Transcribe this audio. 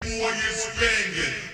Boy, you stinging.